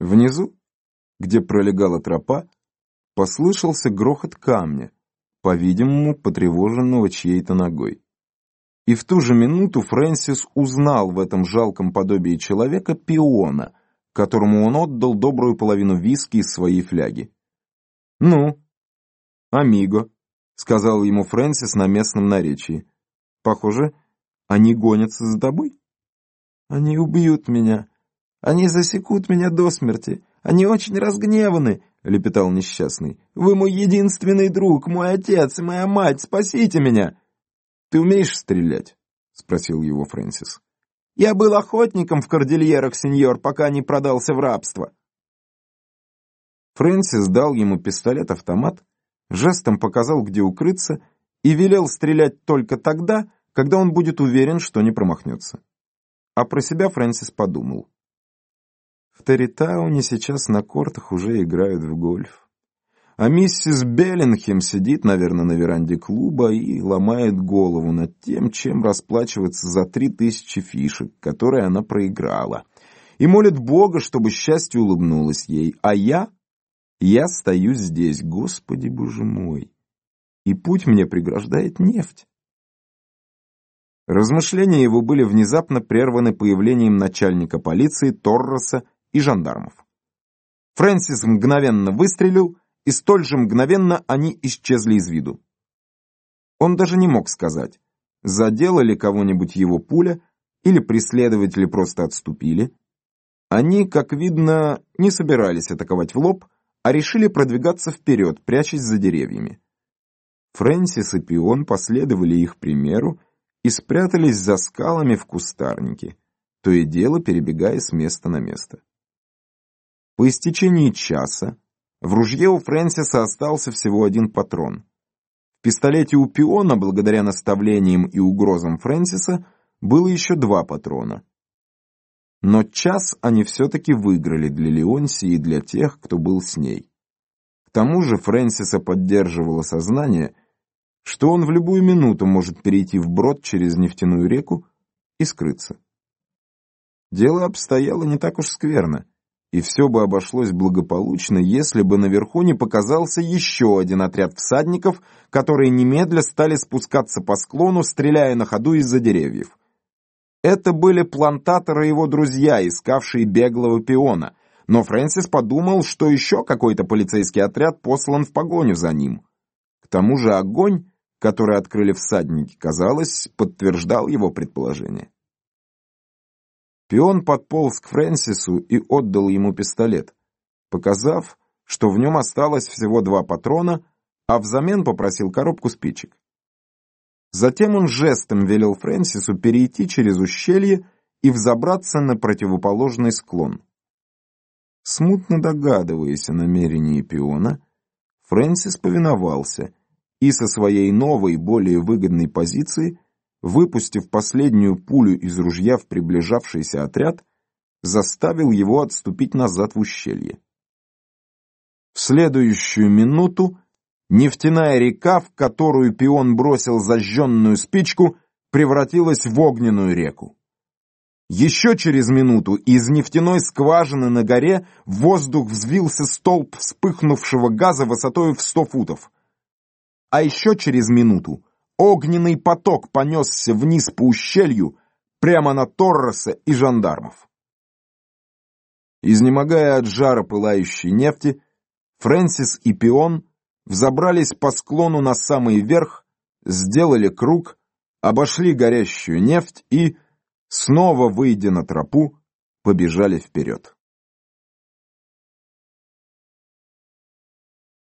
Внизу, где пролегала тропа, послышался грохот камня, по-видимому, потревоженного чьей-то ногой. И в ту же минуту Фрэнсис узнал в этом жалком подобии человека пиона, которому он отдал добрую половину виски из своей фляги. «Ну, амиго», — сказал ему Фрэнсис на местном наречии. «Похоже, они гонятся за тобой?» «Они убьют меня. Они засекут меня до смерти. Они очень разгневаны», — лепетал несчастный. «Вы мой единственный друг, мой отец, моя мать, спасите меня!» «Ты умеешь стрелять?» — спросил его Фрэнсис. «Я был охотником в кордильерах, сеньор, пока не продался в рабство». Фрэнсис дал ему пистолет-автомат, жестом показал, где укрыться, и велел стрелять только тогда, когда он будет уверен, что не промахнется. А про себя Фрэнсис подумал. В Территауне сейчас на кортах уже играют в гольф. А миссис Беллингем сидит, наверное, на веранде клуба и ломает голову над тем, чем расплачиваться за три тысячи фишек, которые она проиграла. И молит Бога, чтобы счастье улыбнулось ей. А я? Я стою здесь, Господи Боже мой. И путь мне преграждает нефть. Размышления его были внезапно прерваны появлением начальника полиции Торроса и жандармов. Фрэнсис мгновенно выстрелил, и столь же мгновенно они исчезли из виду. Он даже не мог сказать, задела ли кого-нибудь его пуля, или преследователи просто отступили. Они, как видно, не собирались атаковать в лоб, а решили продвигаться вперед, прячась за деревьями. Фрэнсис и Пион последовали их примеру и спрятались за скалами в кустарнике, то и дело перебегая с места на место. По истечении часа в ружье у Фрэнсиса остался всего один патрон. В пистолете у Пиона, благодаря наставлениям и угрозам Фрэнсиса, было еще два патрона. Но час они все-таки выиграли для Леонси и для тех, кто был с ней. К тому же Фрэнсиса поддерживало сознание, что он в любую минуту может перейти вброд через нефтяную реку и скрыться. Дело обстояло не так уж скверно и все бы обошлось благополучно, если бы наверху не показался еще один отряд всадников, которые немедля стали спускаться по склону, стреляя на ходу из-за деревьев. Это были плантаторы его друзья, искавшие беглого пиона, но Фрэнсис подумал, что еще какой-то полицейский отряд послан в погоню за ним. К тому же огонь, который открыли всадники, казалось, подтверждал его предположение. Пион подполз к Фрэнсису и отдал ему пистолет, показав, что в нем осталось всего два патрона, а взамен попросил коробку спичек. Затем он жестом велел Фрэнсису перейти через ущелье и взобраться на противоположный склон. Смутно догадываясь о намерении пиона, Фрэнсис повиновался и со своей новой, более выгодной позиции выпустив последнюю пулю из ружья в приближавшийся отряд, заставил его отступить назад в ущелье. В следующую минуту нефтяная река, в которую пион бросил зажженную спичку, превратилась в огненную реку. Еще через минуту из нефтяной скважины на горе в воздух взвился столб вспыхнувшего газа высотой в сто футов. А еще через минуту Огненный поток понесся вниз по ущелью, прямо на Торроса и жандармов. Изнемогая от жара пылающей нефти, Фрэнсис и Пион взобрались по склону на самый верх, сделали круг, обошли горящую нефть и, снова выйдя на тропу, побежали вперед.